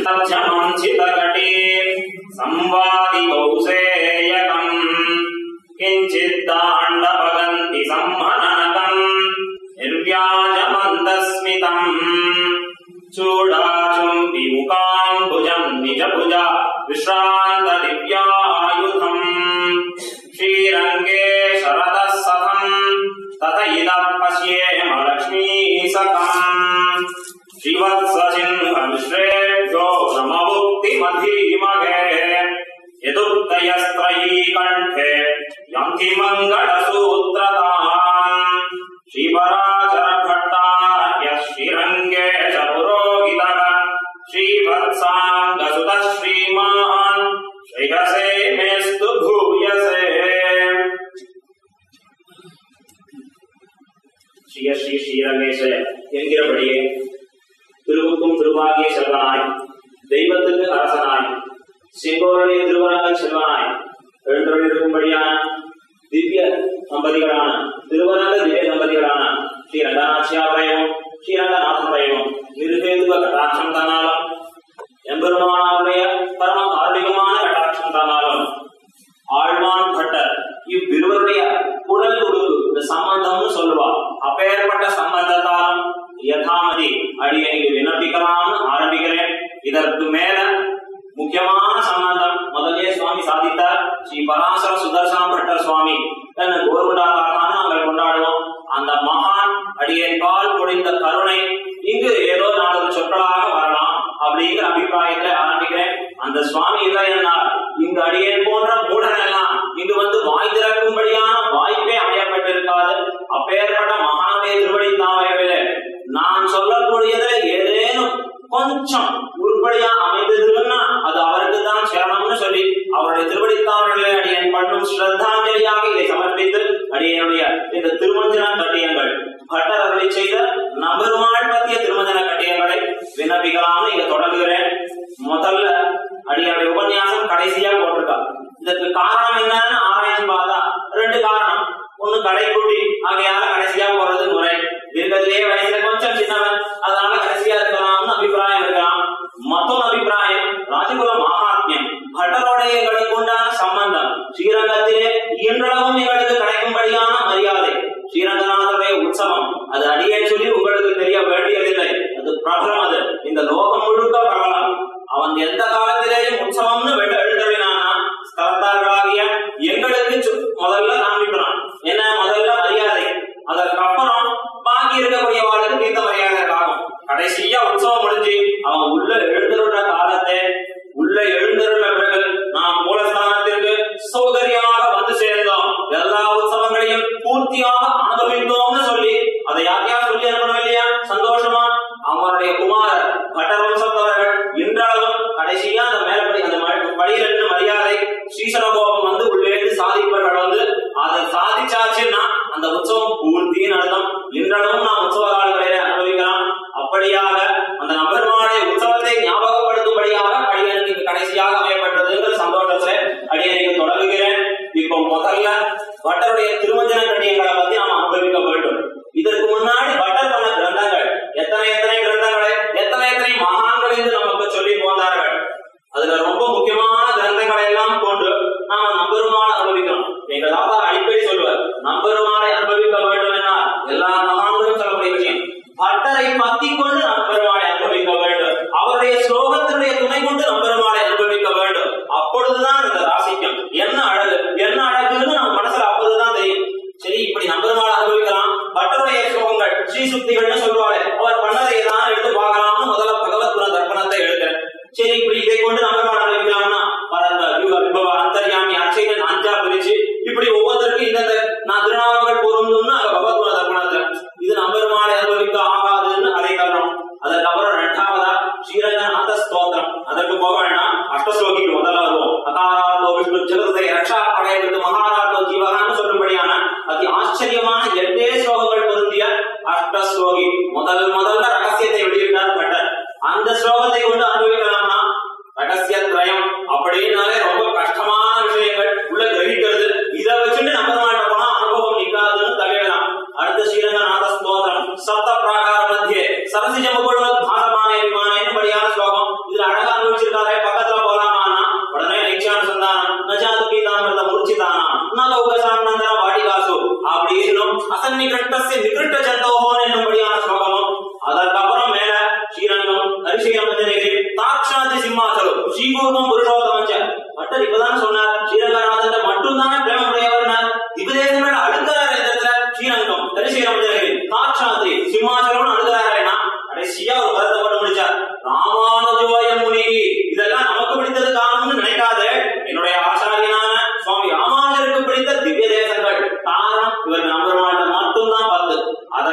तच्छमं चितकटे संवादिकौसेयकम् किञ्चिद्दाण्डपगन्ति संहननकम्। निर्व्याजमन्दस्मितम् चूडाचुम्बिमुकाम्बुजम् निजभुजा विश्रान्तदिव्यायुधम्। श्रीरङ्गे शरदः सखम् तत इदः पश्येमलक्ष्मीसखम् श्रीवत्सचिन् अनुश्रेभ्यो नममुक्तिमधीमगे यदुक्तयस्त्रयी कण्ठे यङ्किमङ्गलसूत्रताम् श्रीवराचरभट्टार्य श्रीरङ्गे च पुरोहितः। श्रीवत्साङ्गसुतः श्रीमान् श्रेयसे मेस्तु भूयसे। श्रिय श्री श्रीरङ्गेश என்கிறபடியே திருவுக்கும் திருவாகிய செல்வனாய் தெய்வத்துக்கு அரசனாய் செங்கோருடைய திருவரங்க செல்வனாய் எழுந்தருளிருக்கும்படியான திவ்ய தம்பதிகளான திருவரங்க திவ்ய தம்பதிகளான ஸ்ரீ ரங்கநாச்சியாவரையும் ஸ்ரீ ரங்கநாதரையும் நிருபேதுவ கட்டாட்சம் தானாலும் எம்பெருமானாருடைய பரம ஆர்மிகமான கட்டாட்சம் தானாலும் ஆழ்வான் பட்டர் இவ்விருவருடைய குடல் உடுப்பு இந்த சம்பந்தம்னு சொல்லுவா. அப்பேற்பட்ட சம்பந்தத்தாலும் யதாமதி அடியேன் పరాశర సుదర్శన భట్ట స్వామి. முதலாகிய எங்களுக்கு முதல்ல சரி இப்படி இதை கொண்டு நம்ம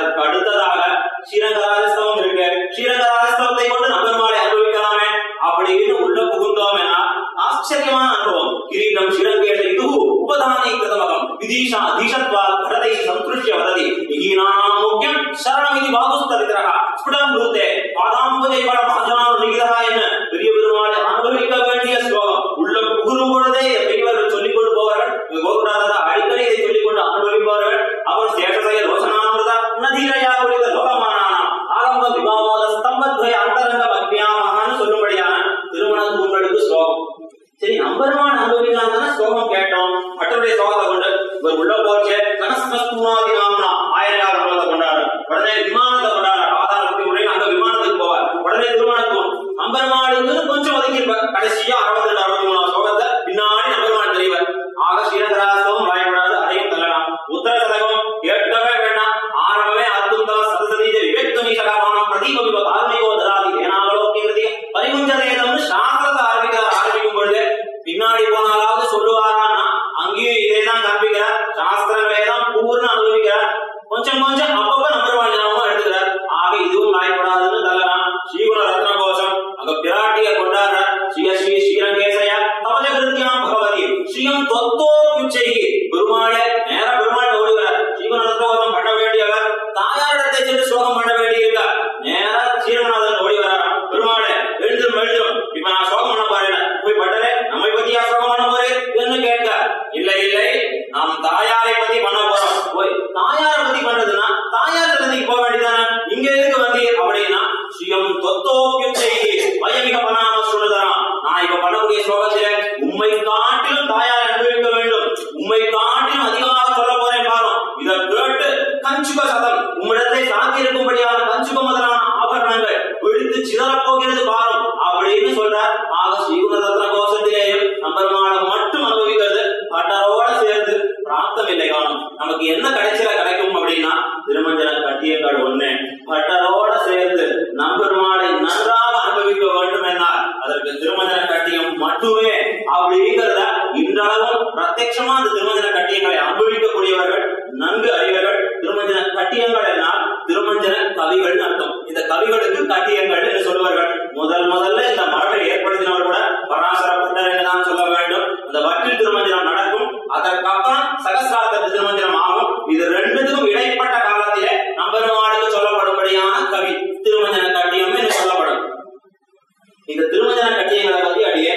அதற்கு அடுத்ததாக ஸ்ரீரங்கராஜ están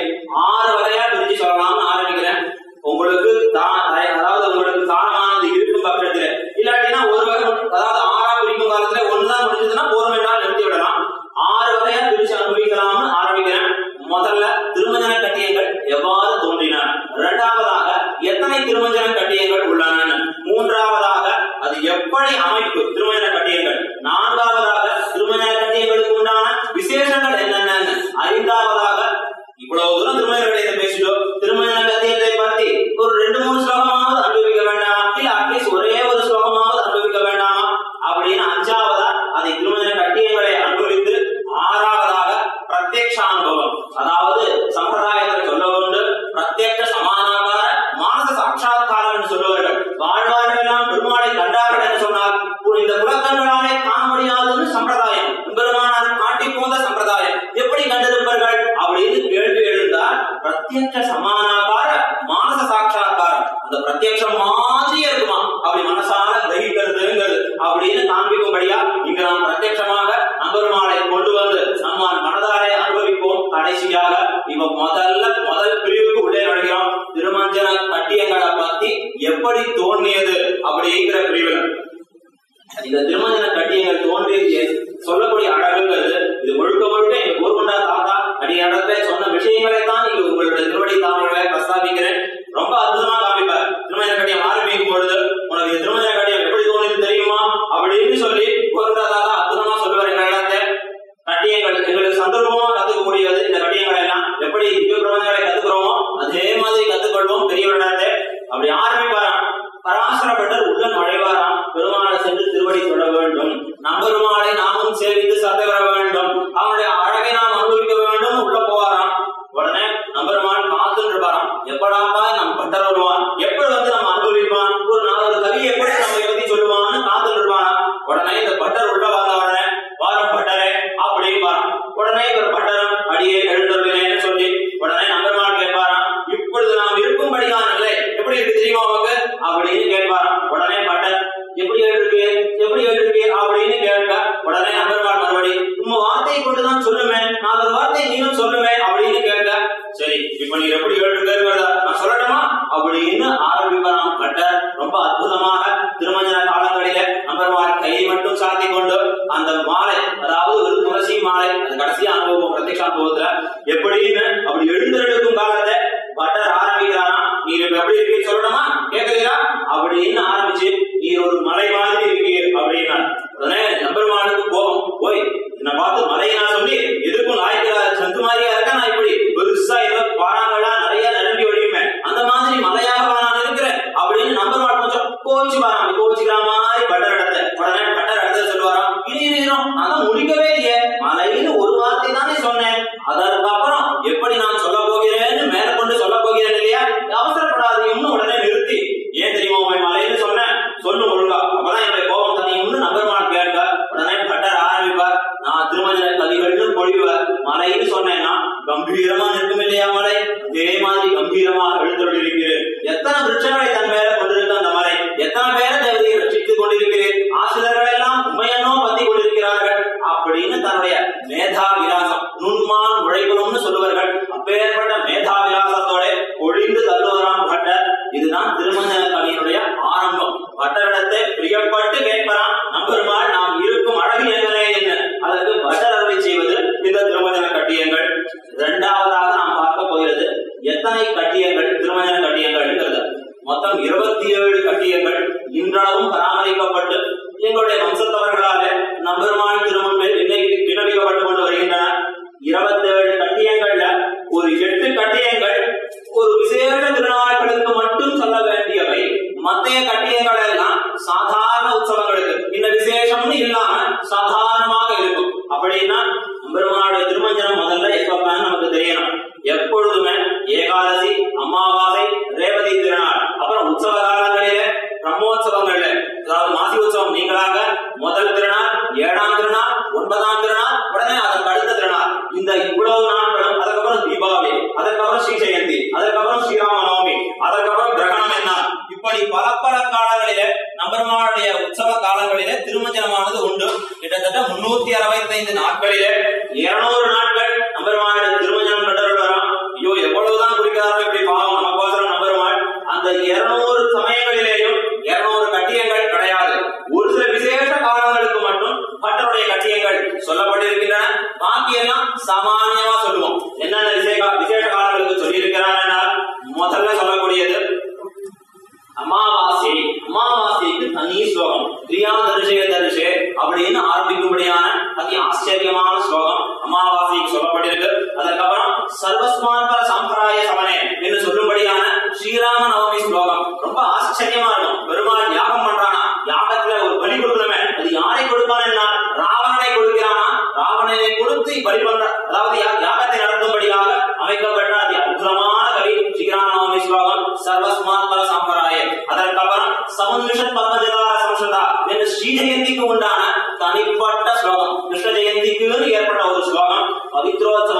வழிவந்த அதாவது யாகத்தை நடத்தும்படியாக அமைக்கப்பட்ட அதி அற்புதமான கவி சிகிராமி ஸ்லோகம் சர்வஸ்மாத்மர சாம்பராய அதற்கப்புறம் சமன்மிஷன் பத்மஜதார சம்சதா என்று ஸ்ரீ ஜெயந்திக்கு உண்டான தனிப்பட்ட ஸ்லோகம். கிருஷ்ண ஜெயந்திக்கு ஏற்பட்ட ஒரு ஸ்லோகம். பவித்ரோத்சவ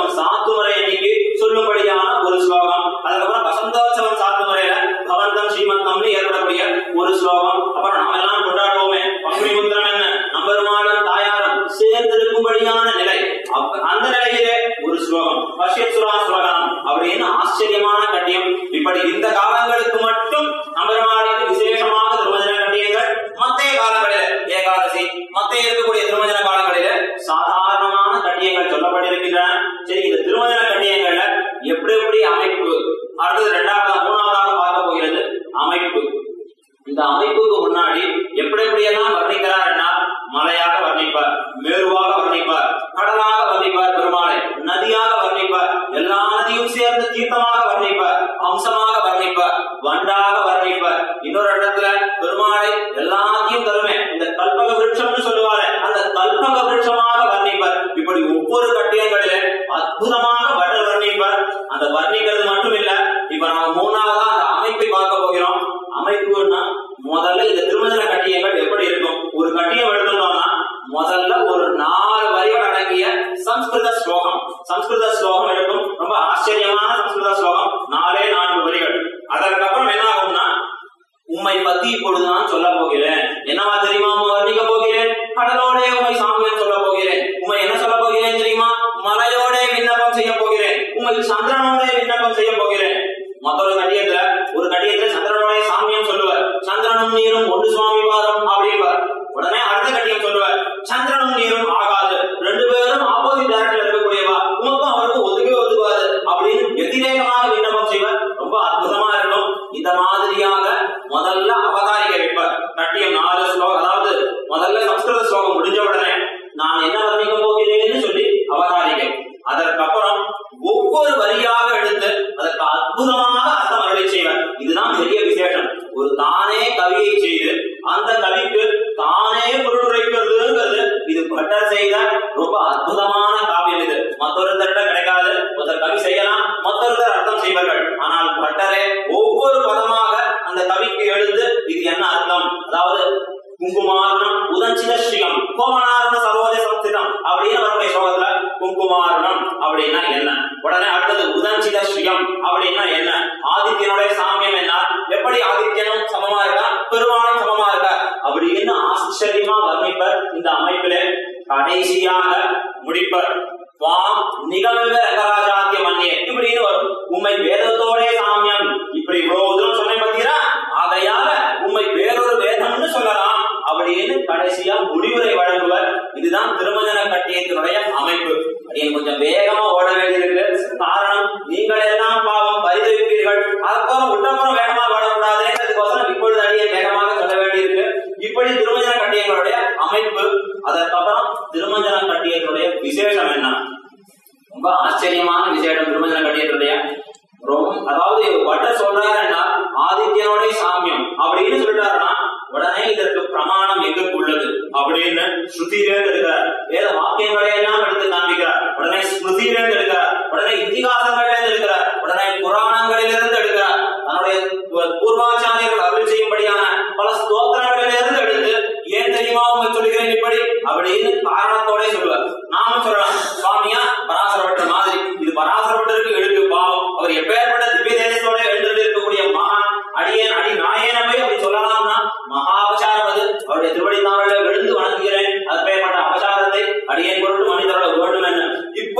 சாமியம் அப்படின்னா என்ன? ஆதித்யனுடைய சாமியம் என்ன? எப்படி ஆதித்யனும் சமமா இருக்கா? பெருமானும் சமமா இருக்கா? அப்படின்னு ஆச்சரியமா வர்ணிப்பர் இந்த அமைப்பிலே. கடைசியாக முடிப்பர். நிகழ்ந்த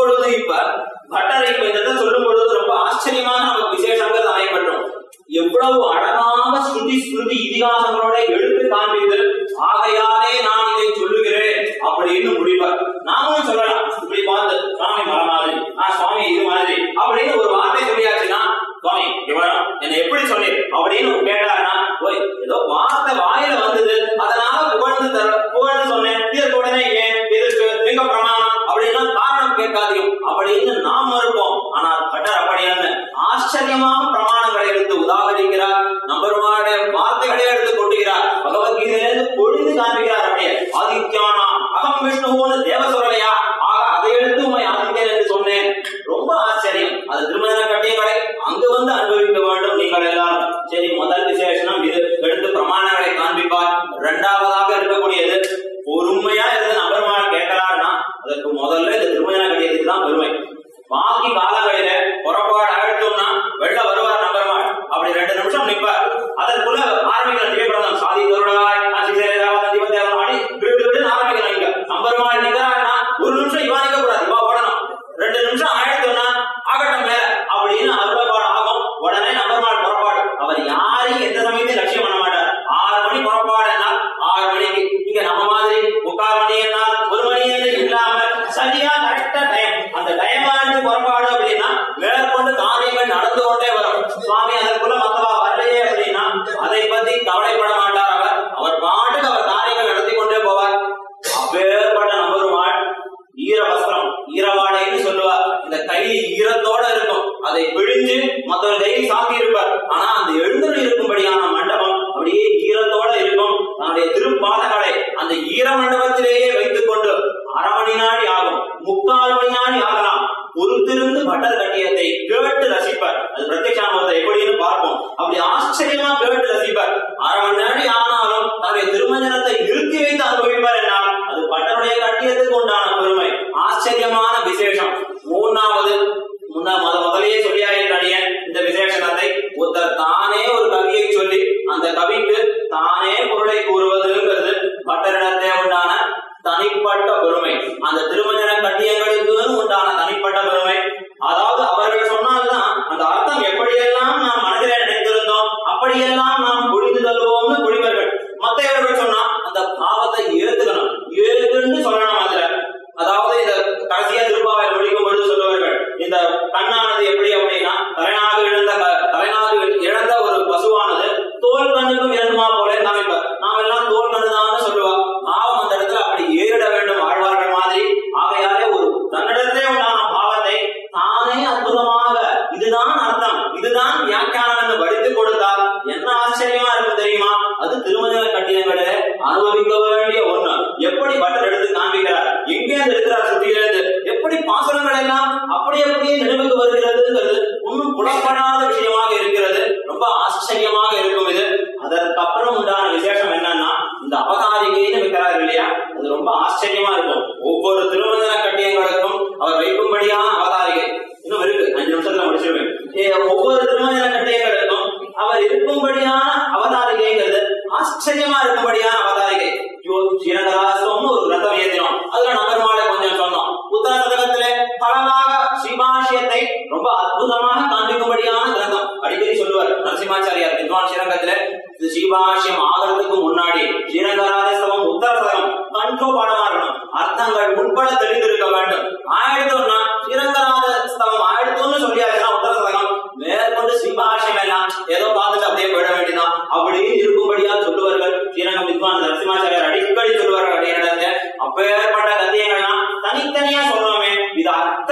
இப்பொழுது இவர் புறப்பாடனால் ஆறு மணி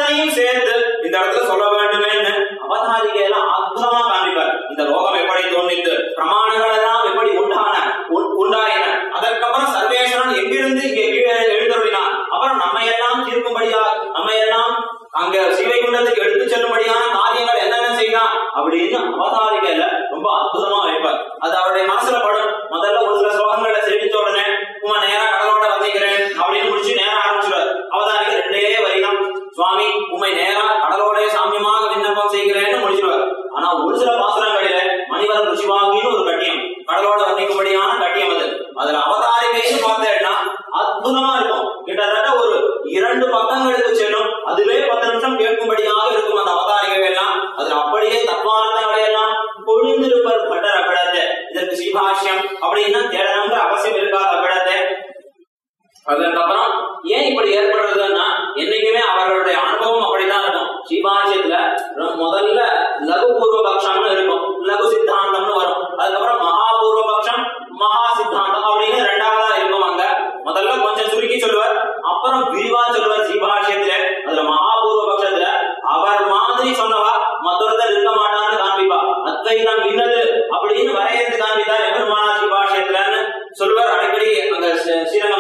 எல்லாத்தையும் சேர்த்து இந்த இடத்துல சொல்ல வேண்டுமே அவதாரிகை எல்லாம் அற்புதமா காண்பிப்பார். இந்த லோகம் எப்படி தோன்றித்து பிரமாணங்கள் எல்லாம் says, you know,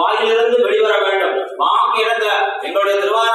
வாயிலிருந்து வெளிவர வேண்டும். வாக்கு இடத்துல எங்களுடைய திருவாரூர்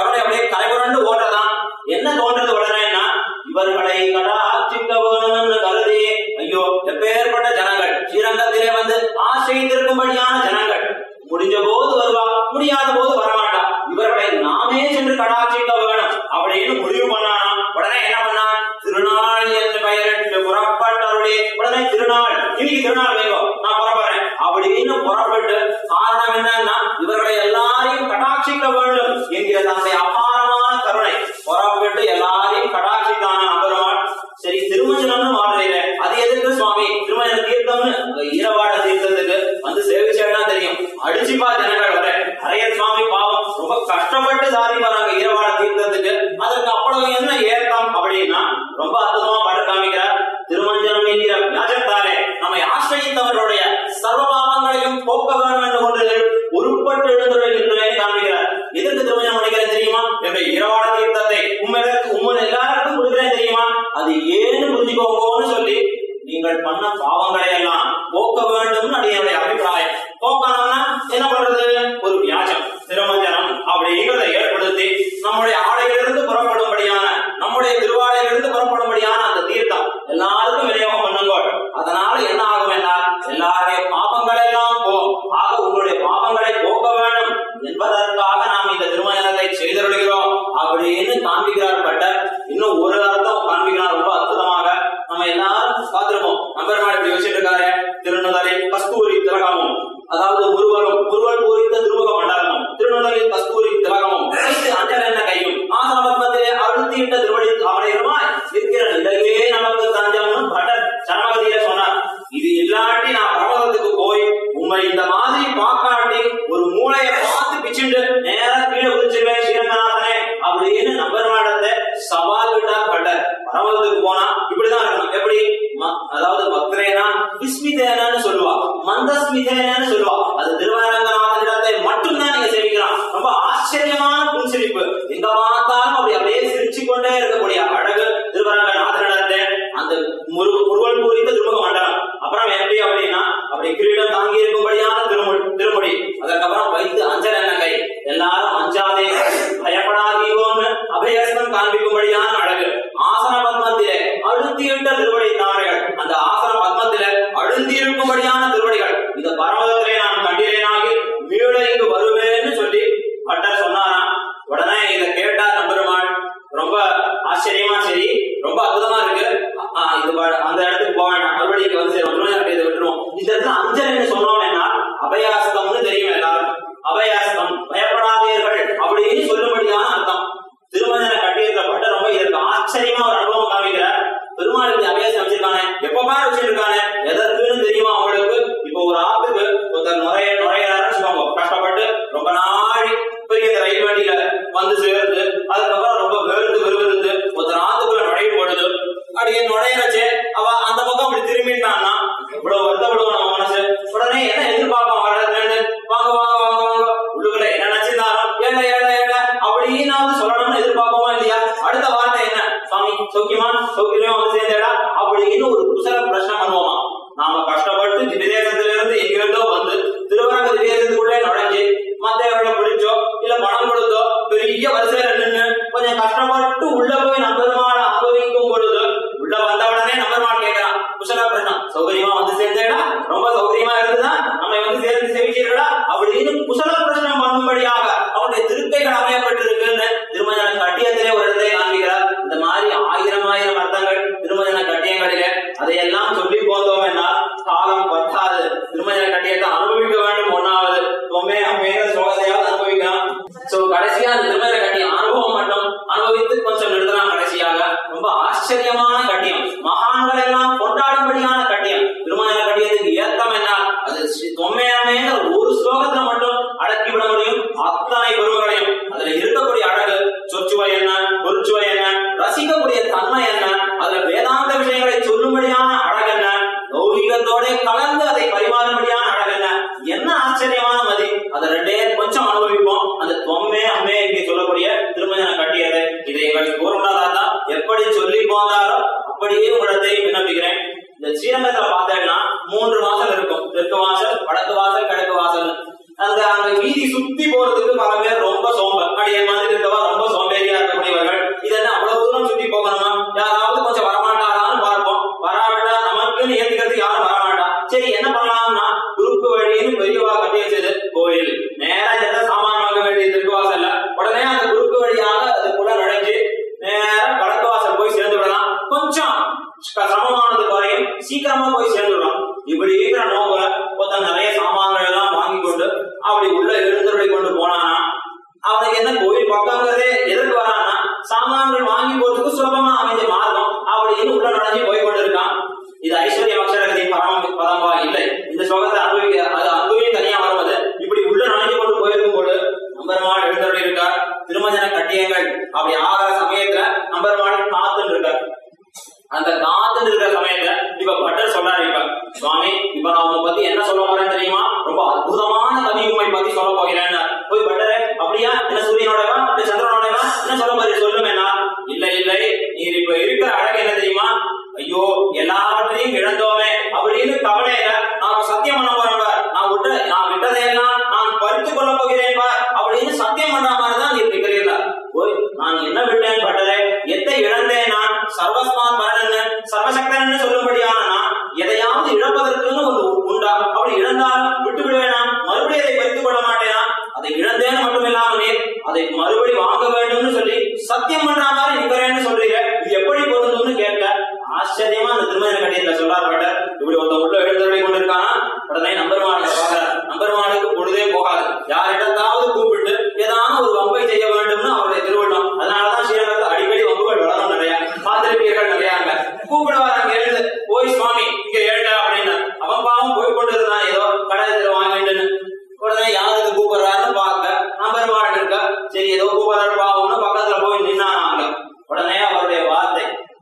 కారణం ఎవరికి కలగరండు ఓ ஆச்சரியமா சரி ரொம்ப அற்புதமா இருக்கு. இது அந்த இடத்துக்கு போக வேண்டாம். மறுபடியும் வந்து சரி இது விட்டுரும் இந்த இடத்துல அஞ்சல் சொன்னோம் general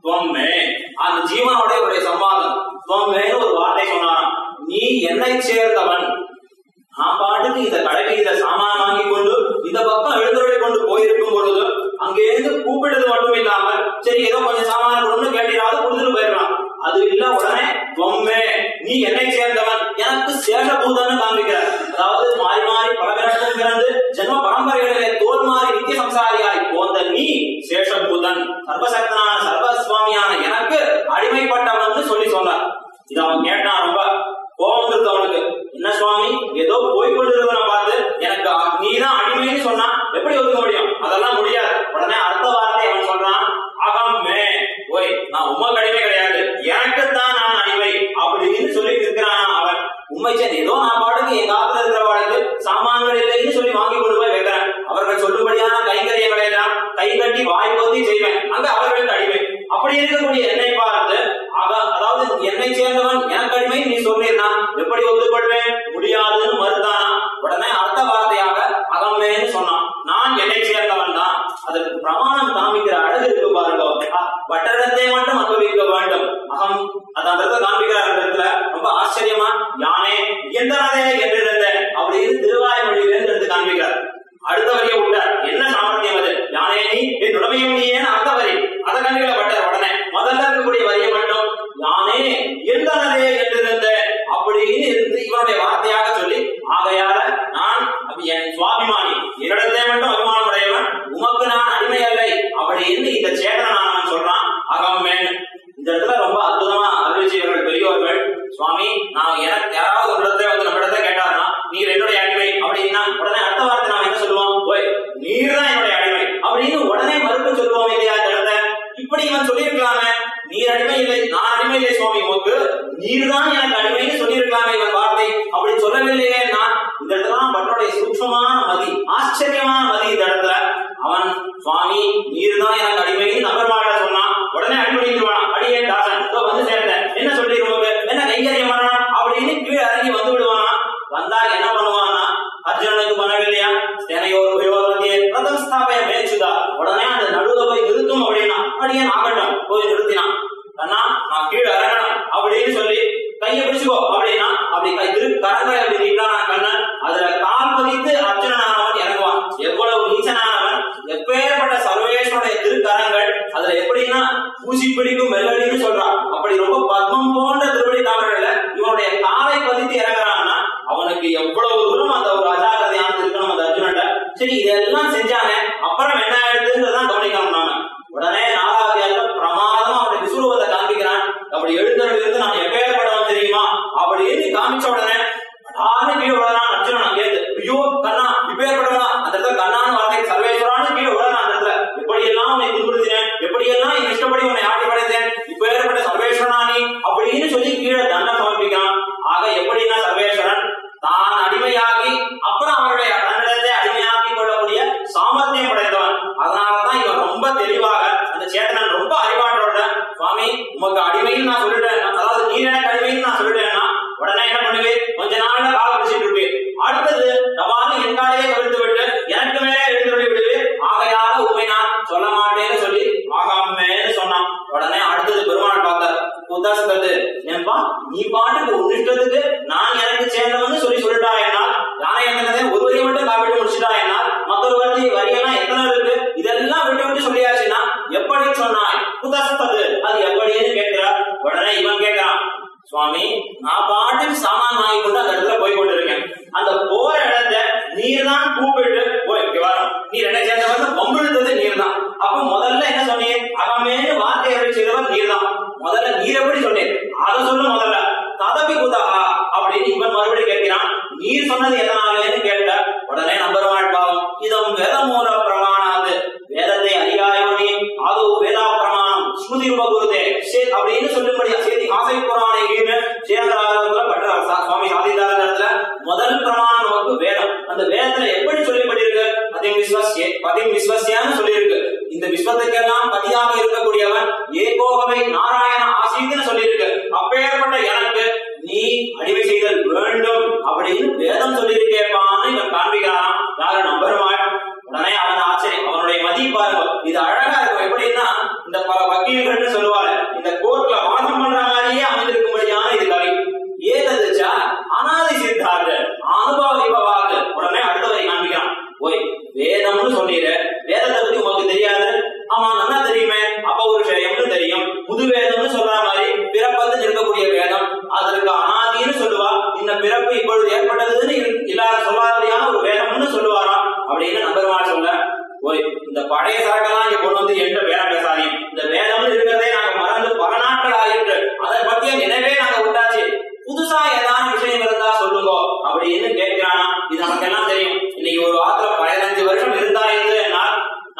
வார்த்தை தொம்மே ಮನೆಯಲ್ಲಿ ಏನು ನಡುವೆಯಲ್ಲಿಯೇ ಅಂತವರೇ ಅದನ್ನ அவனுக்கு எவ்வளவு தூரம் அந்த ஒரு அஜாக்கிரதையானது இருக்கணும் அந்த அர்ஜுனன்ட்ட? சரி இதெல்லாம் செஞ்சாங்க. முதல்ல நீர் எப்படி சொன்னேன். அதை சொல்லு முதல்ல. ததபி குதஹா அப்படின்னு இவன் மறுபடியும் கேட்கிறான். நீர் சொன்னது எதனாலேன்னு கேட்ட உடனே நம்பர் மாட்டாம் இதம் வேத மூல பிரமாணாது வேதத்தை அறியாயவனே அது வேதா பிரமாணம். ஸ்ருதி உபகுருதே அப்படின்னு சொல்லும்படி சேதி ஆசை புராணை சேதராகத்துல பற்ற சுவாமி ஆதிதாரத்துல முதல் பிரமாணம் நமக்கு வேதம். அந்த வேதத்துல எப்படி சொல்லிப்படி இருக்கு பதிம் விஸ்வசிய பதிம் விஸ்வசியான்னு சொல்லியிருக்கு. இந்த விஸ்வத்துக்கெல்லாம் பதியாக இருக்கக்கூடியவன் ஏகோக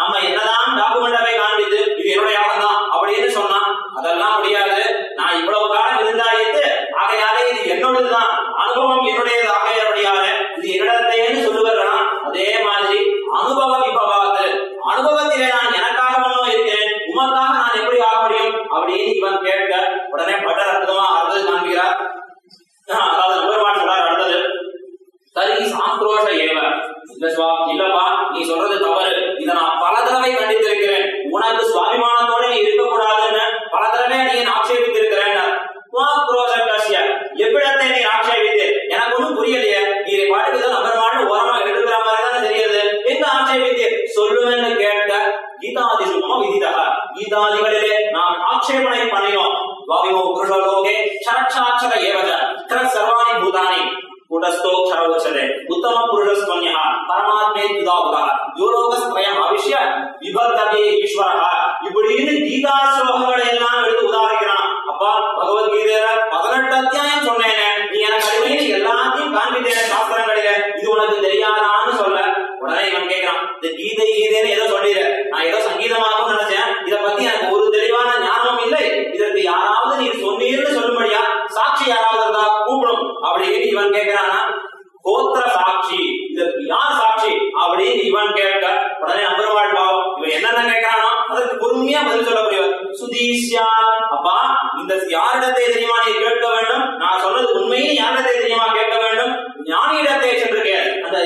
அம்மா என்ன கோத்திர சாட்சி. இதற்கு யார் சாட்சி? அப்படின்னு இவன் கேட்க உடனே அம்பருவாள் பாவம். இவன் என்னென்ன கேட்கிறானோ அதற்கு பொறுமையா பதில் சொல்லக்கூடியவர். சுதீஷ்யா அப்பா இந்த யாரிடத்தை தெரியுமா நீ கேட்க வேண்டும்? நான் சொன்னது உண்மையை யாரிடத்தை தெரியுமா கேட்க வேண்டும்? ஞானியிடத்தை சென்று கேள் அந்த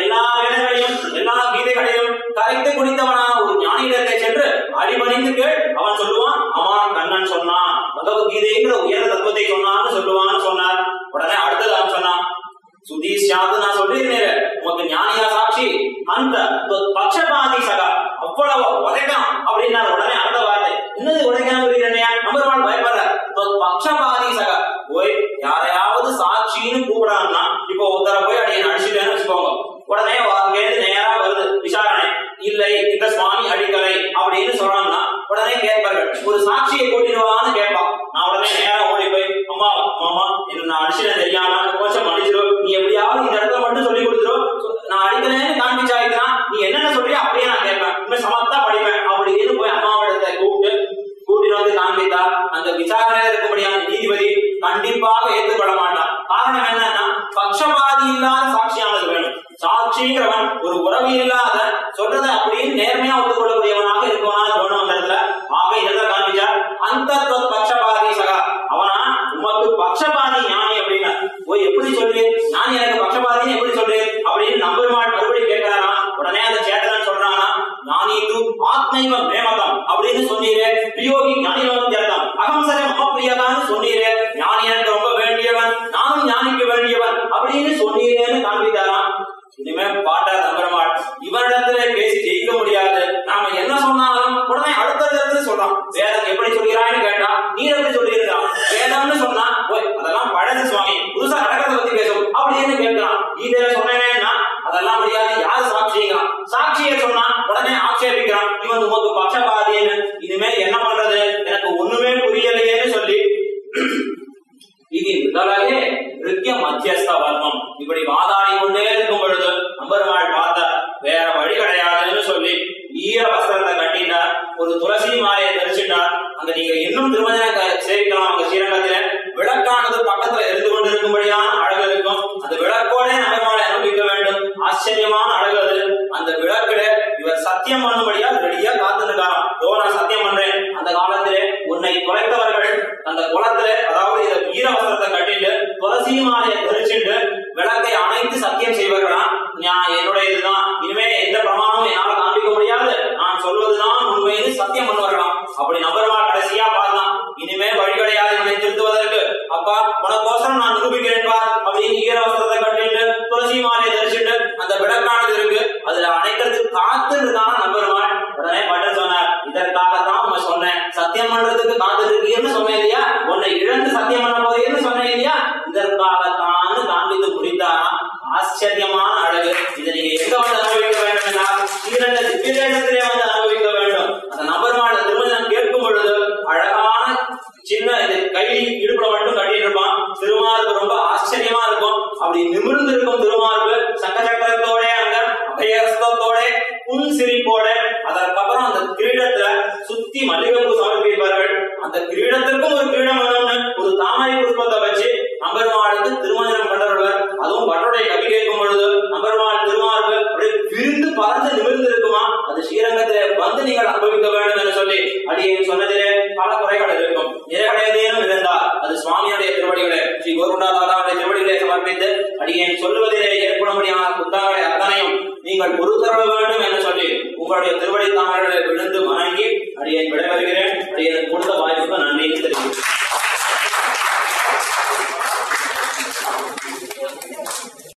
எல்லா இடங்களையும் எல்லா கீதைகளையும் கரைத்து குடித்தவனான ஒரு ஞானியிடத்தை சென்று அடிபணிந்து கேள். அவன் சொல்லுவான் அவன் கண்ணன் சொன்னான். பகவத்கீதைங்கிற உயர் தத்துவத்தை சொன்னான்னு சொல்லுவான்னு சொன்னார். உடனே சாந்து நான் சொல்லியிருந்தேன் உனக்கு ஞானியா சாட்சி அந்த பட்சபாதி சகா அவ்வளவு உதைக்கான் அப்படின்னு உடனே அடுத்த வார்த்தை இன்னது உதைக்காம இருக்கிறேன் நம்பர் ஒன் பயப்படுற பட்சபாதி சகா. ஓய் யாரையாவது சாட்சின்னு கூப்பிடாம